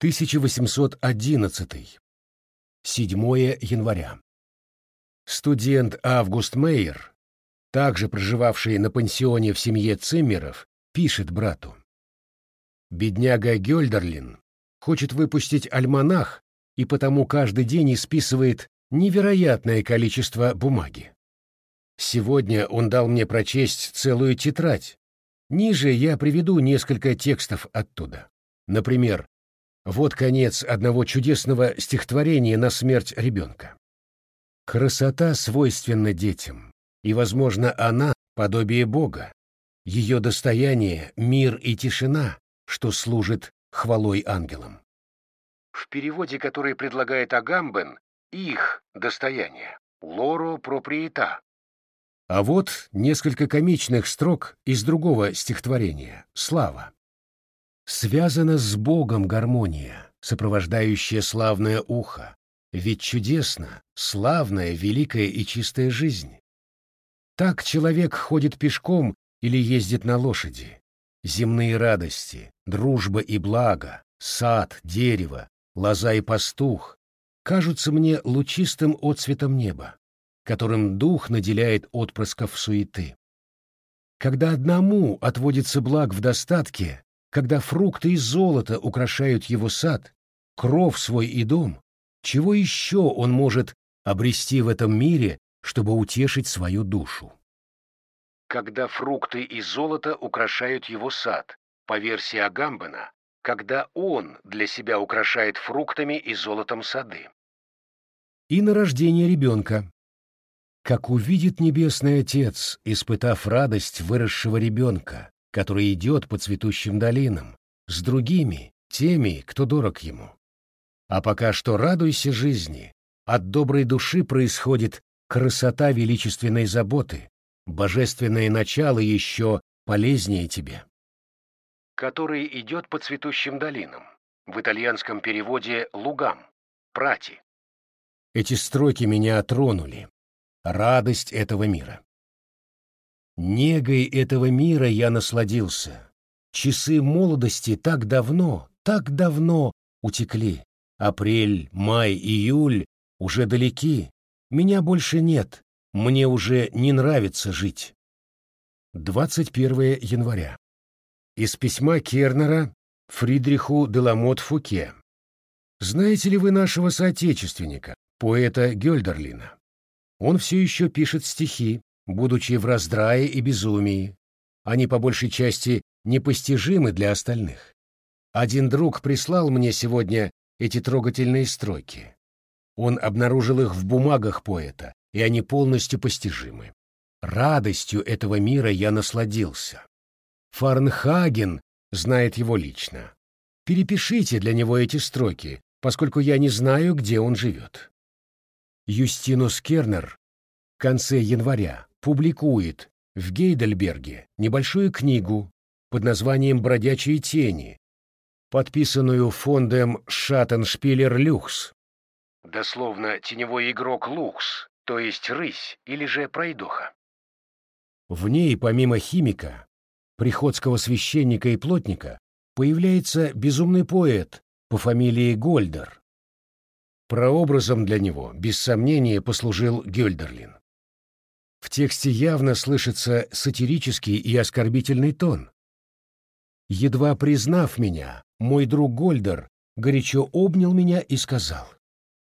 1811. 7 января. Студент Август Мейер, также проживавший на пансионе в семье Циммеров, пишет брату. Бедняга Гёльдерлин хочет выпустить альманах и потому каждый день исписывает невероятное количество бумаги. Сегодня он дал мне прочесть целую тетрадь. Ниже я приведу несколько текстов оттуда. Например, вот конец одного чудесного стихотворения на смерть ребенка. Красота свойственна детям, и, возможно, она — подобие Бога. Ее достояние — мир и тишина, что служит хвалой ангелам. В переводе, который предлагает Агамбен, их достояние — лоро проприета. А вот несколько комичных строк из другого стихотворения «Слава». Связана с Богом гармония, сопровождающая славное ухо, ведь чудесно, славная, великая и чистая жизнь. Так человек ходит пешком или ездит на лошади. Земные радости, дружба и благо, сад, дерево, лоза и пастух кажутся мне лучистым отцветом неба, которым дух наделяет отпрысков суеты. Когда одному отводится благ в достатке, когда фрукты из золота украшают его сад, кров свой и дом, чего еще он может обрести в этом мире, чтобы утешить свою душу? Когда фрукты из золота украшают его сад, по версии Агамбена, когда он для себя украшает фруктами и золотом сады. И на рождение ребенка. Как увидит Небесный Отец, испытав радость выросшего ребенка, который идет по цветущим долинам, с другими, теми, кто дорог ему. А пока что радуйся жизни, от доброй души происходит красота величественной заботы, божественное начало еще полезнее тебе. Который идет по цветущим долинам, в итальянском переводе «лугам», «прати». Эти строки меня тронули. Радость этого мира. Негой этого мира я насладился. Часы молодости так давно, так давно утекли. Апрель, май, июль уже далеки. Меня больше нет. Мне уже не нравится жить. 21 января. Из письма Кернера Фридриху Деламот Фуке. Знаете ли вы нашего соотечественника, поэта Гёльдерлина? Он все еще пишет стихи, будучи в раздрае и безумии. Они по большей части непостижимы для остальных. Один друг прислал мне сегодня эти трогательные строки. Он обнаружил их в бумагах поэта, и они полностью постижимы. Радостью этого мира я насладился. Фарнхаген знает его лично. Перепишите для него эти строки, поскольку я не знаю, где он живет. Юстинус Кернер в конце января публикует в Гейдельберге небольшую книгу под названием «Бродячие тени», подписанную фондом Шаттеншпилер Люкс. Дословно «теневой игрок Лукс», то есть рысь или же пройдоха. В ней, помимо химика, приходского священника и плотника, появляется безумный поэт по фамилии Гольдер. Прообразом для него, без сомнения, послужил Гёльдерлин. В тексте явно слышится сатирический и оскорбительный тон. Едва признав меня, мой друг Гольдер горячо обнял меня и сказал,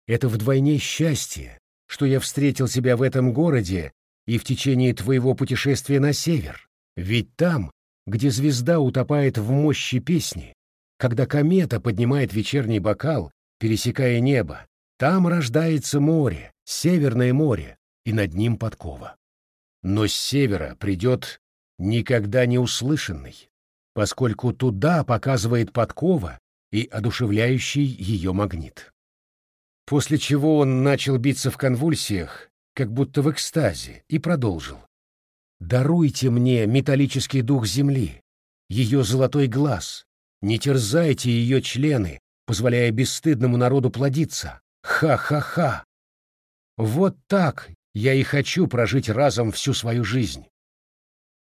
«Это вдвойне счастье, что я встретил тебя в этом городе и в течение твоего путешествия на север, ведь там, где звезда утопает в мощи песни, когда комета поднимает вечерний бокал, пересекая небо, там рождается море, Северное море, и над ним подкова. Но с севера придет никогда не услышанный, поскольку туда показывает подкова и одушевляющий ее магнит. После чего он начал биться в конвульсиях, как будто в экстазе, и продолжил. «Даруйте мне металлический дух земли, ее золотой глаз, не терзайте ее члены, позволяя бесстыдному народу плодиться. Ха-ха-ха! Вот так я и хочу прожить разом всю свою жизнь.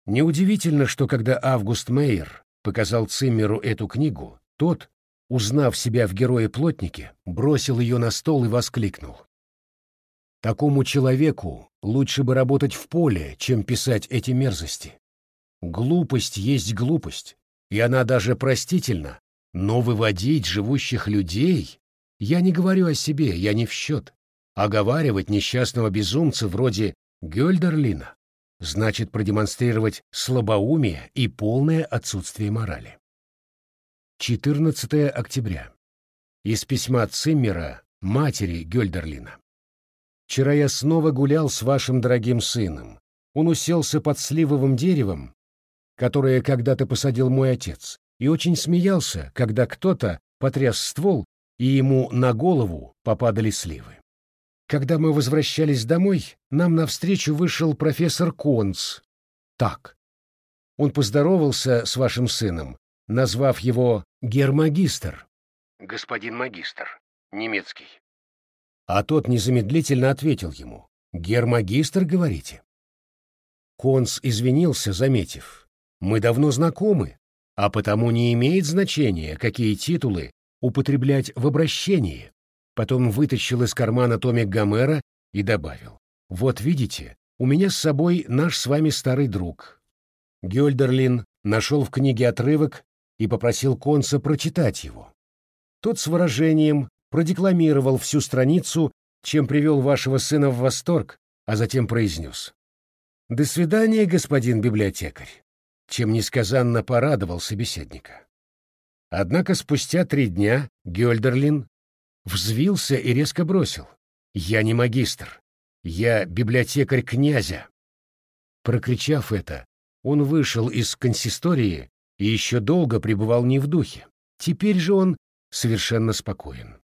Неудивительно, что когда Август Мейер показал Циммеру эту книгу, тот, узнав себя в герое-плотнике, бросил ее на стол и воскликнул. Такому человеку лучше бы работать в поле, чем писать эти мерзости. Глупость есть глупость, и она даже простительна, но выводить живущих людей... Я не говорю о себе, я не в счет. Оговаривать несчастного безумца вроде Гёльдерлина значит продемонстрировать слабоумие и полное отсутствие морали. 14 октября. Из письма Циммера матери Гёльдерлина. «Вчера я снова гулял с вашим дорогим сыном. Он уселся под сливовым деревом, которое когда-то посадил мой отец, и очень смеялся, когда кто-то потряс ствол, и ему на голову попадали сливы. Когда мы возвращались домой, нам навстречу вышел профессор Конц. Так. Он поздоровался с вашим сыном, назвав его гермагистр. Господин магистр. Немецкий. А тот незамедлительно ответил ему. Гермагистр, говорите? Конц извинился, заметив. Мы давно знакомы, а потому не имеет значения, какие титулы употреблять в обращении потом вытащил из кармана томик Гомера и добавил. «Вот видите, у меня с собой наш с вами старый друг». Гёльдерлин нашел в книге отрывок и попросил Конца прочитать его. Тот с выражением продекламировал всю страницу, чем привел вашего сына в восторг, а затем произнес. «До свидания, господин библиотекарь», чем несказанно порадовал собеседника. Однако спустя три дня Гёльдерлин взвился и резко бросил. «Я не магистр. Я библиотекарь князя». Прокричав это, он вышел из консистории и еще долго пребывал не в духе. Теперь же он совершенно спокоен.